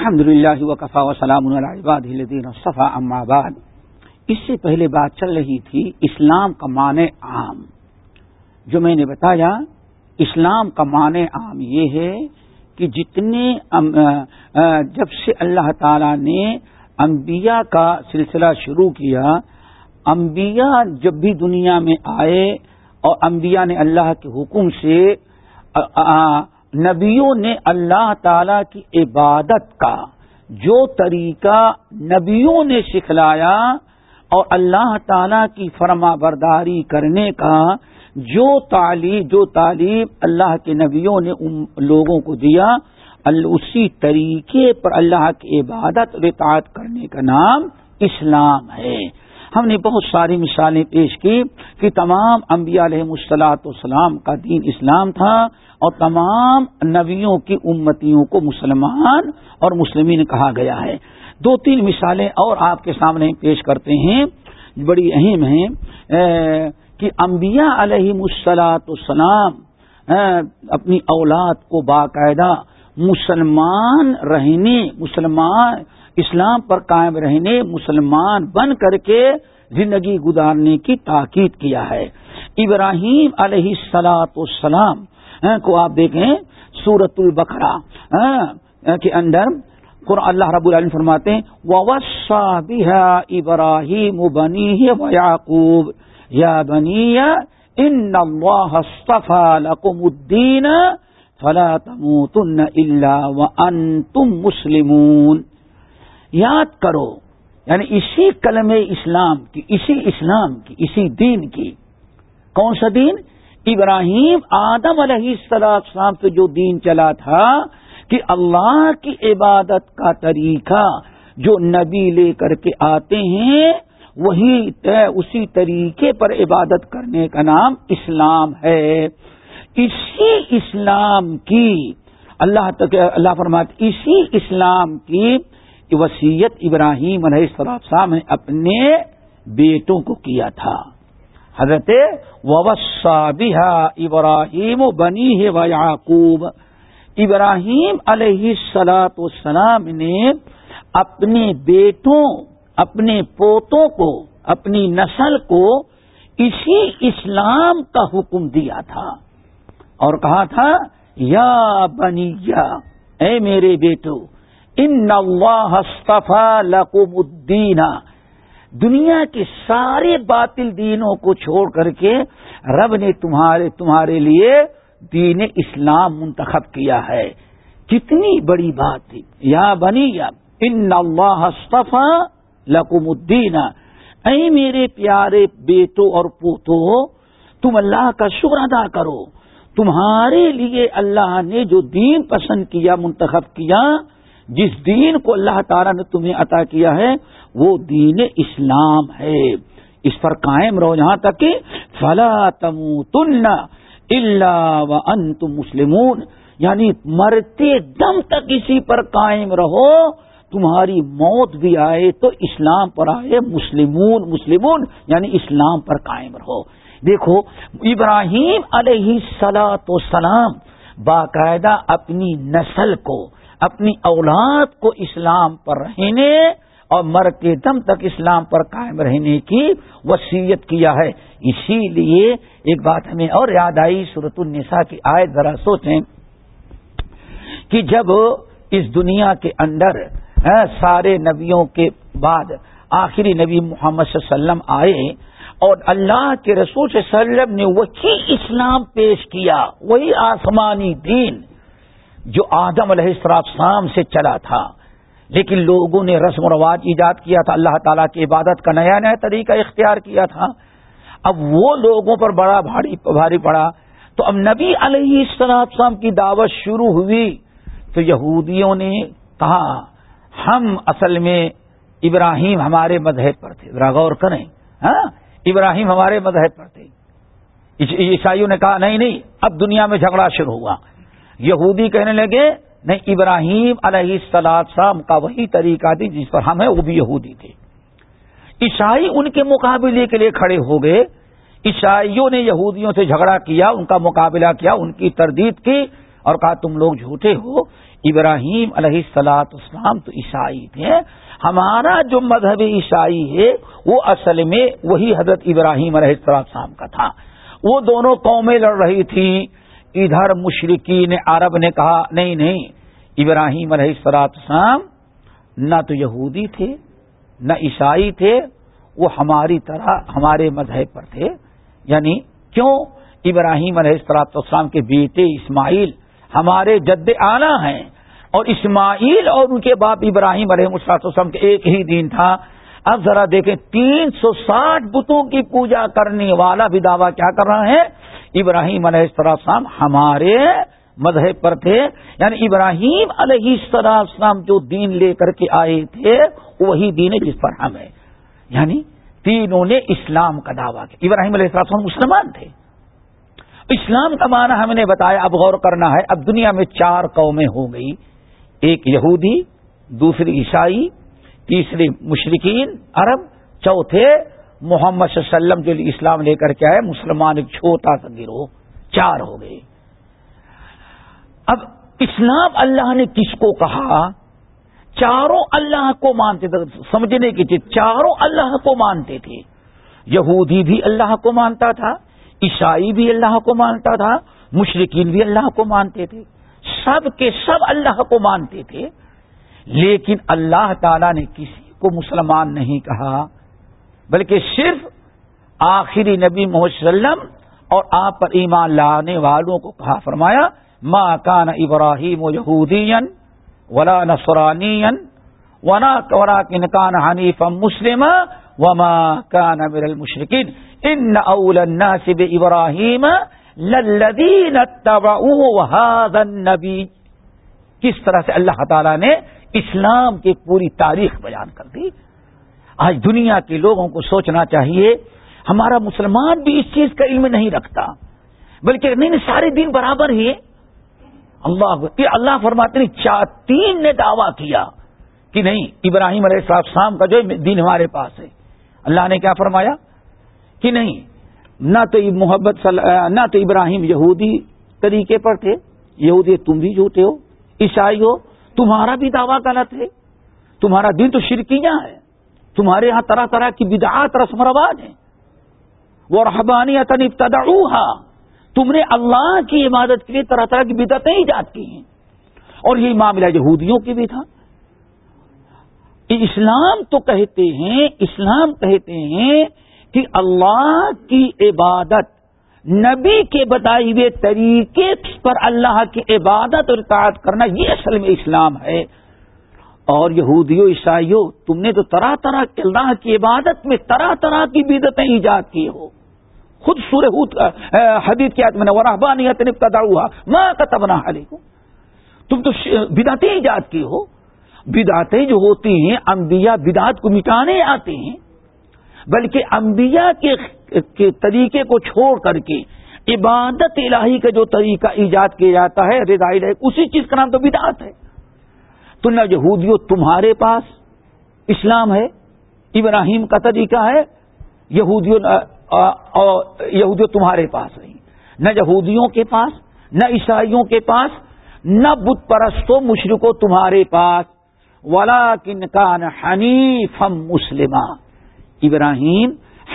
الحمد للہ وقفا وسلام الدین صفا بعد۔ اس سے پہلے بات چل رہی تھی اسلام کا معنی عام۔ جو میں نے بتایا، اسلام کا معنی عام یہ ہے کہ جتنے جب سے اللہ تعالی نے انبیاء کا سلسلہ شروع کیا، انبیاء جب بھی دنیا میں آئے اور انبیاء نے اللہ کے حکم سے نبیوں نے اللہ تعالی کی عبادت کا جو طریقہ نبیوں نے سکھلایا اور اللہ تعالی کی فرما برداری کرنے کا جو تعلیم جو تعلیم اللہ کے نبیوں نے لوگوں کو دیا اسی طریقے پر اللہ کی عبادت اور اطاعت کرنے کا نام اسلام ہے۔ ہم نے بہت ساری مثالیں پیش کی کہ تمام انبیاء علیہ مسلاط والسلام کا دین اسلام تھا اور تمام نبیوں کی امتیوں کو مسلمان اور مسلمین کہا گیا ہے۔ دو تین مثالیں اور آپ کے سامنے پیش کرتے ہیں۔ بڑی اہم ہیں کہ انبیاء علیہ مسلاط السلام اپنی اولاد کو باقاعدہ مسلمان رہنے، مسلمان اسلام پر قائم رہنے، مسلمان بن کر کے زندگی گزارنے کی تاکید کیا ہے۔ ابراہیم علیہ السلاط السلام ہاں، کو آپ دیکھیں سورت البقرا ہاں، کے اندر قرآن اللہ رب العالمین فرماتے ہیں وسا ابراہیم بنی و یعقوب یا بنی ان لکم الدین فلا تموتن الا وانتم مسلمون۔ یاد کرو یعنی اسی کلم اسلام کی، اسی اسلام کی، اسی دین کی۔ کون سا دین؟ ابراہیم آدم علیہ السلام سے جو دین چلا تھا کہ اللہ کی عبادت کا طریقہ جو نبی لے کر کے آتے ہیں، وہی اسی طریقے پر عبادت کرنے کا نام اسلام ہے۔ اسی اسلام کی، اللہ تک، اللہ فرمات اسی اسلام کی وسیعت ابراہیم علیہ السلام نے اپنے بیٹوں کو کیا تھا۔ حضرت وسا ابراہیم بنی ہے و یعقوب۔ ابراہیم علیہ سلاط والسلام نے اپنے بیٹوں، اپنے پوتوں کو، اپنی نسل کو اسی اسلام کا حکم دیا تھا اور کہا تھا، یا بنی یا اے میرے بیٹو ان اللہ لقم الدین دنیا کے سارے باطل دینوں کو چھوڑ کر کے رب نے تمہارے تمہارے لیے دین اسلام منتخب کیا ہے۔ کتنی بڑی بات تھی۔ یا بنی یا ان اللہ لقم الدین اے میرے پیارے بیٹو اور پوتو تم اللہ کا شکر ادا کرو۔ تمہارے لیے اللہ نے جو دین پسند کیا، منتخب کیا جس دین کو اللہ تعالیٰ نے تمہیں عطا کیا ہے، وہ دین اسلام ہے۔ اس پر قائم رہو یہاں تک کہ فلا تم تن اللہ ان تم مسلمون۔ یعنی مرتے دم تک اسی پر قائم رہو۔ تمہاری موت بھی آئے تو اسلام پر آئے مسلمون مسلمون یعنی اسلام پر قائم رہو۔ دیکھو، ابراہیم علیہ سلاۃ و سلام باقاعدہ اپنی نسل کو اپنی اولاد کو اسلام پر رہنے اور مر کے دم تک اسلام پر قائم رہنے کی وصیت کیا ہے۔ اسی لیے ایک بات ہمیں اور یاد آئی صورت النساء کی آئے ذرا سوچیں کہ جب اس دنیا کے اندر ہاں، سارے نبیوں کے بعد آخری نبی محمد صلی اللہ علیہ وسلم آئے اور اللہ کے رسول صلی اللہ علیہ وسلم نے وہی اسلام پیش کیا، وہی آسمانی دین جو آدم علیہ السلام سے چلا تھا۔ لیکن لوگوں نے رسم و رواج ایجاد کیا تھا، اللہ تعالیٰ کی عبادت کا نیا نیا طریقہ اختیار کیا تھا۔ اب وہ لوگوں پر بڑا بھاری بھاری پڑا۔ تو اب نبی علیہ السلام کی دعوت شروع ہوئی۔ تو یہودیوں نے کہا، ہم اصل میں ابراہیم ہمارے مذہب پر تھے۔ ذرا غور کریں۔ ہاں؟ ابراہیم ہمارے مذہب پر تھے۔ عیسائیوں نے کہا، نہیں نہیں، اب دنیا میں جھگڑا شروع ہوا۔ یہودی کہنے لگے، نہیں، ابراہیم علیہ السلاد صاحب کا وہی طریقہ تھی جس پر ہم ہیں وہ بھی یہودی تھے۔ عیسائی ان کے مقابلے کے لیے کھڑے ہو گئے۔ عیسائیوں نے یہودیوں سے جھگڑا کیا، ان کا مقابلہ کیا، ان کی تردید کی اور کہا، تم لوگ جھوٹے ہو۔ ابراہیم علیہ السلاط اسلام تو عیسائی تھے۔ ہمارا جو مذہب عیسائی ہے، وہ اصل میں وہی حضرت ابراہیم علیہ السلام کا تھا۔ وہ دونوں قومیں لڑ رہی تھی ادھر مشرقین عرب نے کہا، نہیں نہیں، ابراہیم علیہ السلاط اسلام نہ تو یہودی تھے، نہ عیسائی تھے، وہ ہماری طرح ہمارے مذہب پر تھے۔ یعنی کیوں؟ ابراہیم علیہ السلاط اسلام کے بیٹے اسماعیل ہمارے جد آنا ہیں اور اسماعیل اور ان کے باپ ابراہیم علیہ السلام کے ایک ہی دن تھا۔ اب ذرا دیکھیں، تین سو ساٹھ بتوں کی پوجا کرنے والا بھی دعویٰ کیا کر رہا ہے؟ ابراہیم علیہ السلام ہمارے مذہب پر تھے۔ یعنی ابراہیم علیہ السلام جو دین لے کر کے آئے تھے، وہی دین ہے جس پر ہم ہیں۔ یعنی تینوں نے اسلام کا دعویٰ کیا۔ ابراہیم علیہ السلام مسلمان تھے۔ اسلام کا معنی ہم نے بتایا، اب غور کرنا ہے۔ اب دنیا میں چار قومیں ہو گئی ایک یہودی، دوسری عیسائی، تیسری مشرقین عرب، چوتھے محمد صلی اللہ علیہ وسلم جو اسلام لے کر کے آئے، مسلمان ایک چھوٹا سا گروہ، چار ہو گئے۔ اب اسلام اللہ نے کس کو کہا؟ چاروں اللہ کو مانتے تھے۔ سمجھنے کی چیز، چاروں اللہ کو مانتے تھے۔ یہودی بھی اللہ کو مانتا تھا، عیسائی بھی اللہ کو مانتا تھا مشرقین بھی اللہ کو مانتے تھے۔ سب کے سب اللہ کو مانتے تھے۔ لیکن اللہ تعالی نے کسی کو مسلمان نہیں کہا۔ بلکہ صرف آخری نبی محمد وسلم اور آپ پر ایمان لانے والوں کو کہا فرمایا ماں کان ابراہیم و یہودین ولا نسرانی ونا ورا کن کان حنیف مسلم وما کان امر المشرقین ان اول الناس ابراہیم للذین اتبعوا النبی۔ کس طرح سے اللہ تعالی نے اسلام کی پوری تاریخ بیان کر دی۔ آج دنیا کے لوگوں کو سوچنا چاہیے، ہمارا مسلمان بھی اس چیز کا علم نہیں رکھتا، بلکہ نہیں نہیں، سارے دن برابر ہی اللہ اللہ فرماتے تین نے دعویٰ کیا کہ نہیں، ابراہیم علیہ السلام کا جو دین ہمارے پاس ہے۔ اللہ نے کیا فرمایا؟ کہ نہیں، نہ تو محبت نہ تو ابراہیم یہودی طریقے پر تھے، یہودی تم بھی جھوٹے ہو، عیسائی ہو، تمہارا بھی دعویٰ غلط ہے۔ تمہارا دن تو شرکیاں ہے۔ تمہارے یہاں طرح طرح کی بدعات رسم رواج ہیں۔ وہ رحبانی ابتدا تم نے اللہ کی عبادت کے لیے طرح طرح کی بدعتیں ایجاد کی ہیں۔ اور یہ معاملہ یہودیوں کی بھی تھا۔ اسلام تو کہتے ہیں، اسلام کہتے ہیں کہ اللہ کی عبادت نبی کے بتائی ہوئے طریقے پر اللہ کی عبادت اور اطاعت کرنا یہ اصل میں اسلام ہے۔ اور یہودیوں عیسائیوں تم نے تو طرح طرح کے اللہ کی عبادت میں طرح طرح کی بدتیں ایجاد کی ہو۔ خود سورہ حدیث کی میں نے وراہبانیت نے ہوا ماں کا تبنا تم تو بدعتیں ایجاد کی ہو۔ بدعتیں جو ہوتی ہیں، انبیاء بدعت کو مٹانے آتے ہیں، بلکہ انبیاء کے طریقے کو چھوڑ کر کے عبادت الہی کا جو طریقہ ایجاد کیا جاتا ہے رضائی اسی چیز کا نام تو بدعت ہے۔ تو نہ یہودیوں تمہارے پاس؟ اسلام ہے؟ ابراہیم کا طریقہ ہے؟ یہودیوں یہودیوں تمہارے پاس نہیں۔ نہ یہودیوں کے پاس، نہ عیسائیوں کے پاس، نہ بت پرستوں مشرقوں تمہارے پاس۔ ولا کن کان حنیف مسلمہ ابراہیم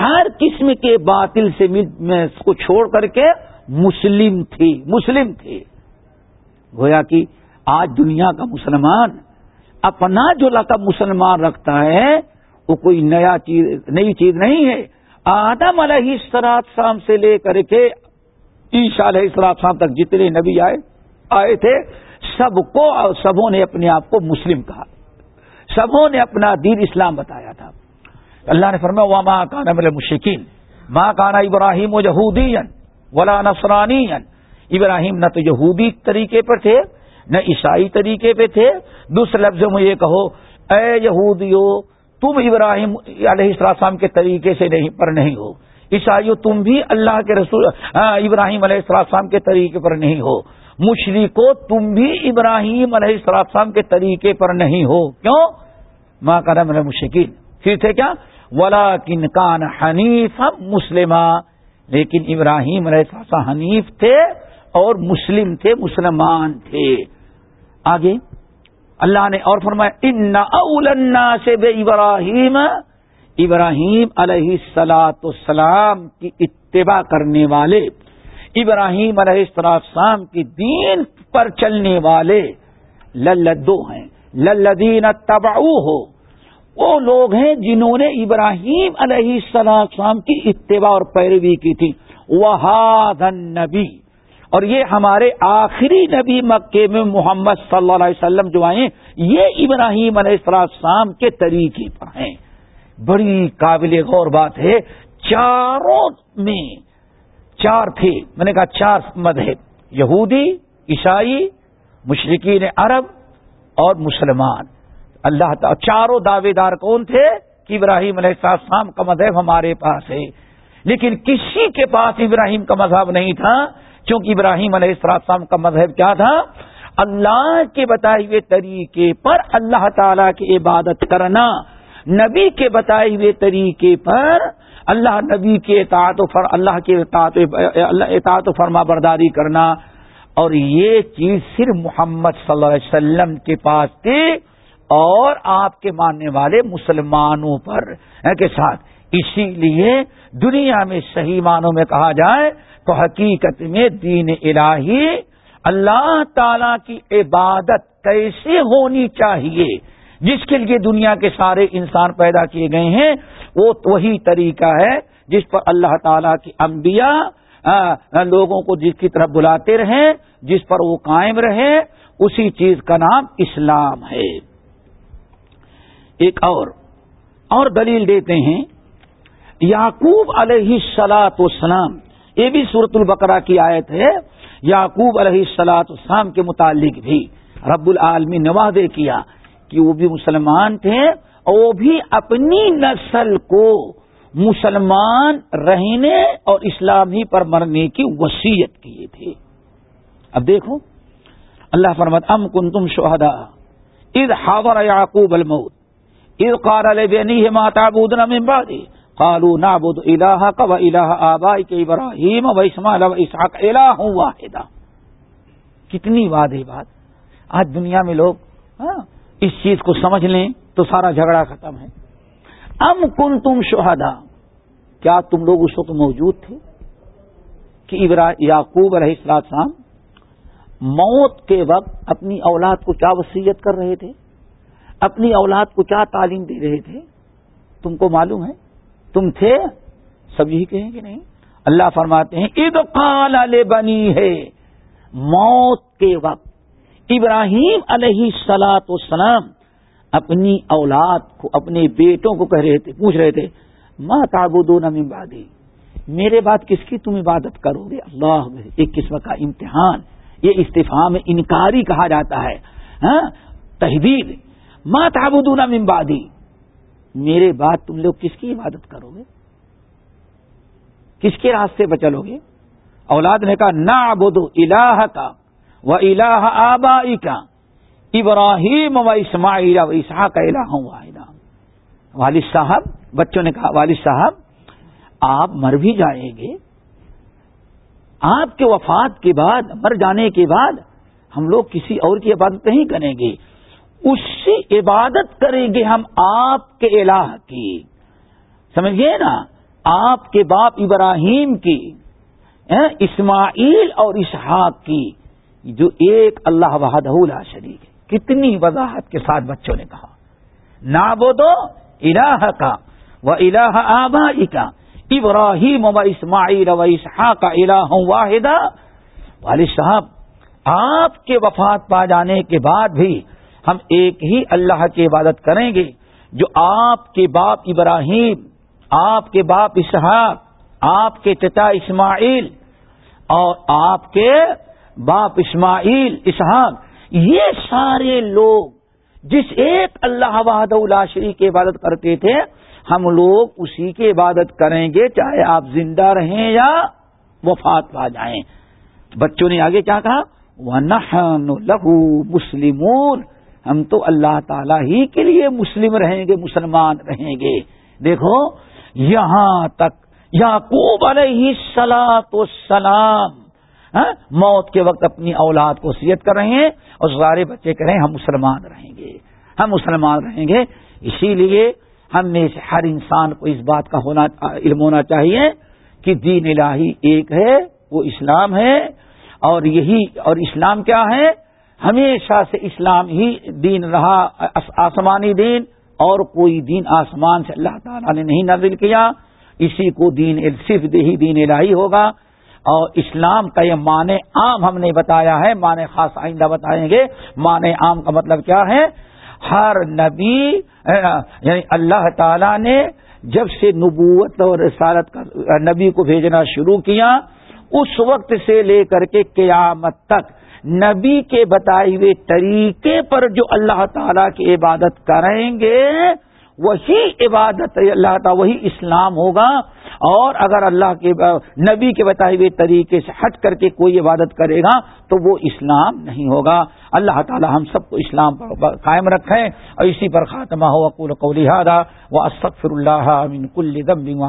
ہر قسم کے باطل سے کو چھوڑ کر کے مسلم تھے مسلم تھے گویا کہ آج دنیا کا مسلمان اپنا جو لقب مسلمان رکھتا ہے، وہ کوئی نیا چیز، نئی چیز نہیں ہے۔ آدم علیہ سرات شام سے لے کر کے عیشا علیہ سرات شام تک جتنے نبی آئے آئے تھے، سب کو سبوں نے اپنے آپ کو مسلم کہا۔ سبوں نے اپنا دین اسلام بتایا تھا۔ اللہ نے فرمایا وہ ماں کانا مل مشکین ماں کانا ابراہیم و یہودی ولا نفرانی ابراہیم نہ تو یہودی طریقے پر تھے نہ عیسائی طریقے پہ تھے۔ دوسرے لفظوں میں یہ کہو، اے یہودیو، تم ابراہیم علیہ السلام کے طریقے سے نہیں، پر نہیں ہو۔ عیسائیوں تم بھی اللہ کے رسول ابراہیم علیہ السلام کے طریقے پر نہیں ہو۔ مشرقو تم بھی ابراہیم علیہ السلام کے طریقے پر نہیں ہو۔ کیوں؟ ماں کا نام مشکین پھر تھے کیا؟ ولا کن کان حنیف مسلمہ لیکن ابراہیم علیہ حنیف تھے اور مسلم تھے، مسلمان تھے۔ آگے اللہ نے اور فرمایا ان سے بے ابراہیم ابراہیم علیہ السلاۃ السلام کی اتباع کرنے والے ابراہیم علیہ السلام کی دین پر چلنے والے للدو ہیں للدین تباؤ ہو وہ لوگ ہیں جنہوں نے ابراہیم علیہ السلام کی اتباع اور پیروی کی تھی۔ وہ نبی اور یہ ہمارے آخری نبی مکے میں محمد صلی اللہ علیہ وسلم جو آئے یہ ابراہیم علیہ السلام کے طریقے پر ہیں۔ بڑی قابل غور بات ہے، چاروں میں چار تھے۔ میں نے کہا چار مذہب، یہودی، عیسائی مشرقین عرب اور مسلمان۔ اللہ تعالی، چاروں دعوے دار کون تھے؟ کہ ابراہیم علیہ السلام کا مذہب ہمارے پاس ہے۔ لیکن کسی کے پاس ابراہیم کا مذہب نہیں تھا۔ کیونکہ ابراہیم علیہ السلام کا مذہب کیا تھا؟ اللہ کے بتائے ہوئے طریقے پر اللہ تعالی کی عبادت کرنا، نبی کے بتائے ہوئے طریقے پر اللہ نبی کے اطاعت و فر، اللہ کے اطاعت و فرما برداری کرنا۔ اور یہ چیز صرف محمد صلی اللہ علیہ وسلم کے پاس تھی اور آپ کے ماننے والے مسلمانوں پر کے ساتھ۔ اسی لیے دنیا میں صحیح معنوں میں کہا جائے تو حقیقت میں دین الہی اللہ تعالی کی عبادت کیسے ہونی چاہیے؟ جس کے لیے دنیا کے سارے انسان پیدا کیے گئے ہیں، وہ وہی طریقہ ہے جس پر اللہ تعالی کی انبیاء لوگوں کو جس کی طرف بلاتے رہیں، جس پر وہ قائم رہے اسی چیز کا نام اسلام ہے۔ ایک اور اور دلیل دیتے ہیں یعقوب علیہ سلاۃ وسلام یہ بھی صورت البقرہ کی آیت ہے، یعقوب علیہ السلاط اسلام کے متعلق بھی رب العالمی نے وعدے کیا کہ وہ بھی مسلمان تھے اور وہ بھی اپنی نسل کو مسلمان رہنے اور اسلامی پر مرنے کی وسیعت کیے تھے۔ اب دیکھو، اللہ فرمت ام کن تم شہدا اد حاور یعقوب الموت اد قار علیہ ماتا بدن امبادی قالوا نعبد الہ و الہ آبائی کے ابراہیم و اسماعیل و اسحاق الہ واحدہ کتنی بات ہے بات. آج دنیا میں لوگ ہاں، اس چیز کو سمجھ لیں تو سارا جھگڑا ختم ہے. ام کن تم شہدا کیا تم لوگ اس وقت موجود تھے کہ یعقوب علیہ السلام موت کے وقت اپنی اولاد کو کیا وسیعت کر رہے تھے؟ اپنی اولاد کو کیا تعلیم دے رہے تھے؟ تم کو معلوم ہے؟ تم تھے؟ سب یہی کہیں گے نہیں؟ اللہ فرماتے ہیں عید قال بنی ہے، موت کے وقت ابراہیم علیہ سلاط وسلام اپنی اولاد کو، اپنے بیٹوں کو کہہ رہے تھے، پوچھ رہے تھے ماں تابو دو نمبادی میرے بات کس کی تم عبادت کرو گے؟ اللہ ایک قسم کا امتحان، یہ استفاع میں انکاری کہا جاتا ہے تحدید ماں تابو دو نمبادی میرے بعد تم لوگ کس کی عبادت کرو گے؟ کس کے راستے پہ چلو گے؟ اولاد نے کہا نہ ابودو الہ کا و الہ آبا کا ابراہیم و اسماعیل و اسحا کا الہ والد صاحب، بچوں نے کہا، والد صاحب، آپ مر بھی جائیں گے۔ آپ کے وفات کے بعد، مر جانے کے بعد ہم لوگ کسی اور کی عبادت نہیں کریں گے۔ اس سے عبادت کریں گے ہم آپ کے الہ کی۔ سمجھئے نا؟ آپ کے باپ ابراہیم کی اسماعیل اور اسحاق کی، جو ایک اللہ وحدہ شریک کتنی وضاحت کے ساتھ بچوں نے کہا۔ نہ بو دو الہ کا وہ الہ آبا کا ابراہیم و اسماعیل و اسحاق کا الہ واحدہ۔ والد صاحب، آپ کے وفات پا جانے کے بعد بھی ہم ایک ہی اللہ کی عبادت کریں گے جو آپ کے باپ ابراہیم، آپ کے باپ اسحاق، آپ کے چچا اسماعیل اور آپ کے باپ اسماعیل، اسحاق، یہ سارے لوگ جس ایک اللہ وحد اللہ شریف کی عبادت کرتے تھے، ہم لوگ اسی کی عبادت کریں گے، چاہے آپ زندہ رہیں یا وفات پا جائیں۔ بچوں نے آگے کیا کہا؟ وہ لہو مسلمون۔ ہم تو اللہ تعالی ہی کے لیے مسلم رہیں گے، مسلمان رہیں گے۔ دیکھو، یہاں تک یعقوب علیہ سلا تو سلام ہاں، موت کے وقت اپنی اولاد کو سیت کر رہے ہیں اور سارے بچے کہہ رہے ہیں، ہم مسلمان رہیں گے۔ ہم مسلمان رہیں گے۔ اسی لیے ہم میں سے ہر انسان کو اس بات کا ہونا، علم ہونا چاہیے کہ دین الہی ایک ہے، وہ اسلام ہے۔ اور یہی، اور اسلام کیا ہے؟ ہمیشہ سے اسلام ہی دین رہا آسمانی دین، اور کوئی دین آسمان سے اللہ تعالیٰ نے نہیں نازل کیا۔ اسی کو دین صرف ہی دین الہی ہوگا۔ اور اسلام کا یہ معنی عام ہم نے بتایا ہے، معنی خاص آئندہ بتائیں گے۔ معنی عام کا مطلب کیا ہے؟ ہر نبی یعنی اللہ تعالی نے جب سے نبوت اور رسالت کا نبی کو بھیجنا شروع کیا اس وقت سے لے کر کے قیامت تک نبی کے بتائے ہوئے طریقے پر جو اللہ تعالی کی عبادت کریں گے، وہی عبادت اللہ تعالیٰ وہی اسلام ہوگا۔ اور اگر اللہ کے نبی کے بتائے ہوئے طریقے سے ہٹ کر کے کوئی عبادت کرے گا، تو وہ اسلام نہیں ہوگا۔ اللہ تعالی ہم سب کو اسلام پر قائم رکھیں۔ اور اسی پر خاتمہ ہو اقول کو لہٰذا وہ اسفر اللہ من کل دم